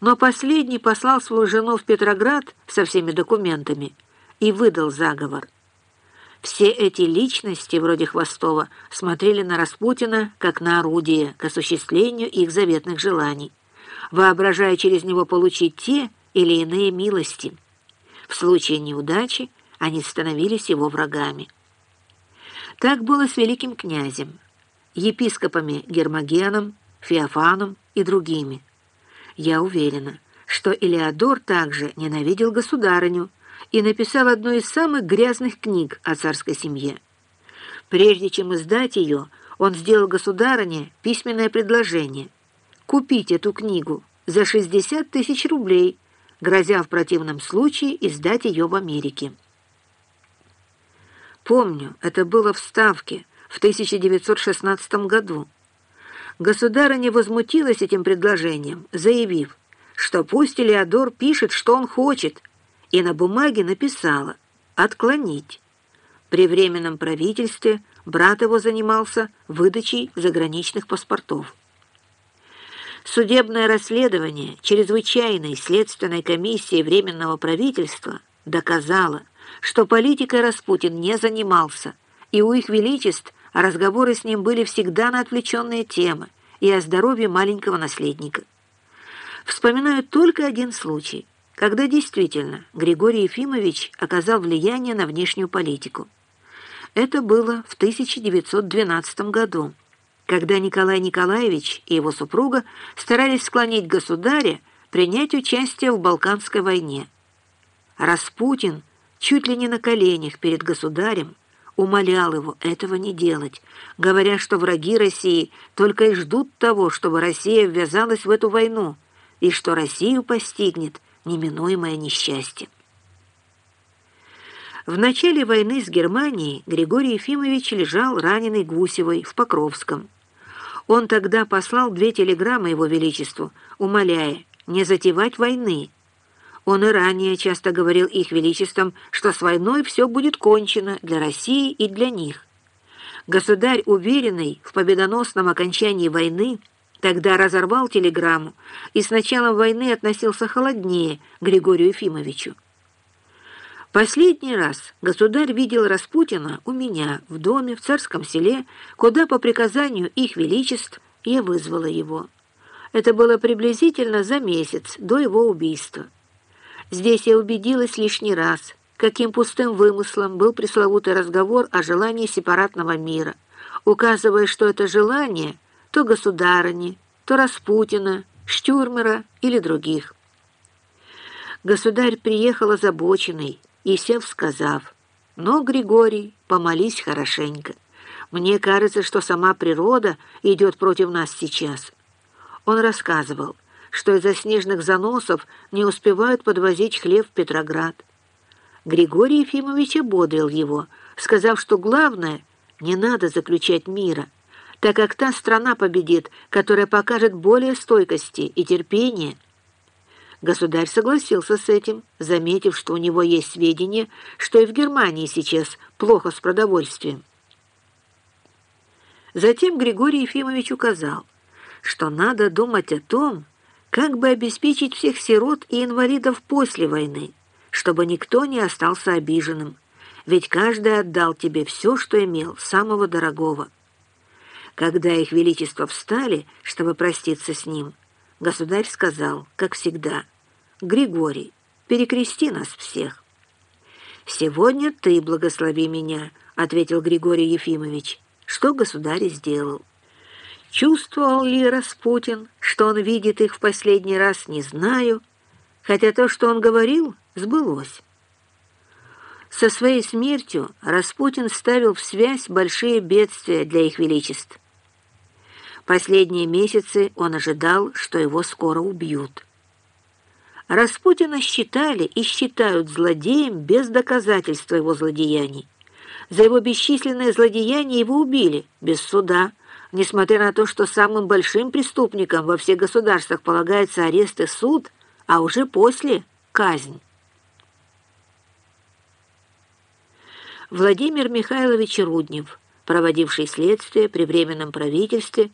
но последний послал свою жену в Петроград со всеми документами и выдал заговор. Все эти личности, вроде Хвостова, смотрели на Распутина как на орудие к осуществлению их заветных желаний, воображая через него получить те или иные милости. В случае неудачи они становились его врагами. Так было с великим князем, епископами Гермогеном, Феофаном и другими. Я уверена, что Илеодор также ненавидел государыню и написал одну из самых грязных книг о царской семье. Прежде чем издать ее, он сделал государыне письменное предложение купить эту книгу за 60 тысяч рублей, грозя в противном случае издать ее в Америке. Помню, это было в Ставке в 1916 году. Государыня возмутилась этим предложением, заявив, что пусть Элеодор пишет, что он хочет, и на бумаге написала «отклонить». При Временном правительстве брат его занимался выдачей заграничных паспортов. Судебное расследование чрезвычайной следственной комиссии Временного правительства доказало, что политикой Распутин не занимался, и у их величеств разговоры с ним были всегда на отвлеченные темы и о здоровье маленького наследника. Вспоминаю только один случай, когда действительно Григорий Ефимович оказал влияние на внешнюю политику. Это было в 1912 году когда Николай Николаевич и его супруга старались склонить государя принять участие в Балканской войне. Распутин чуть ли не на коленях перед государем умолял его этого не делать, говоря, что враги России только и ждут того, чтобы Россия ввязалась в эту войну, и что Россию постигнет неминуемое несчастье. В начале войны с Германией Григорий Ефимович лежал раненый Гусевой в Покровском. Он тогда послал две телеграммы его величеству, умоляя не затевать войны. Он и ранее часто говорил их величествам, что с войной все будет кончено для России и для них. Государь, уверенный в победоносном окончании войны, тогда разорвал телеграмму и с началом войны относился холоднее Григорию Ефимовичу. Последний раз государь видел Распутина у меня в доме в Царском селе, куда по приказанию их величеств я вызвала его. Это было приблизительно за месяц до его убийства. Здесь я убедилась лишний раз, каким пустым вымыслом был пресловутый разговор о желании сепаратного мира, указывая, что это желание то государыни, то Распутина, Штюрмера или других. Государь приехал озабоченный, и сев, сказав, «Но, Григорий, помолись хорошенько. Мне кажется, что сама природа идет против нас сейчас». Он рассказывал, что из-за снежных заносов не успевают подвозить хлеб в Петроград. Григорий Ефимович ободрил его, сказав, что главное — не надо заключать мира, так как та страна победит, которая покажет более стойкости и терпения, Государь согласился с этим, заметив, что у него есть сведения, что и в Германии сейчас плохо с продовольствием. Затем Григорий Ефимович указал, что надо думать о том, как бы обеспечить всех сирот и инвалидов после войны, чтобы никто не остался обиженным, ведь каждый отдал тебе все, что имел, самого дорогого. Когда их величество встали, чтобы проститься с ним, Государь сказал, как всегда, «Григорий, перекрести нас всех». «Сегодня ты благослови меня», — ответил Григорий Ефимович, что государь сделал. Чувствовал ли Распутин, что он видит их в последний раз, не знаю, хотя то, что он говорил, сбылось. Со своей смертью Распутин ставил в связь большие бедствия для их величеств. Последние месяцы он ожидал, что его скоро убьют. Распутина считали и считают злодеем без доказательства его злодеяний. За его бесчисленные злодеяния его убили без суда, несмотря на то, что самым большим преступникам во всех государствах полагается арест и суд, а уже после – казнь. Владимир Михайлович Руднев, проводивший следствие при Временном правительстве,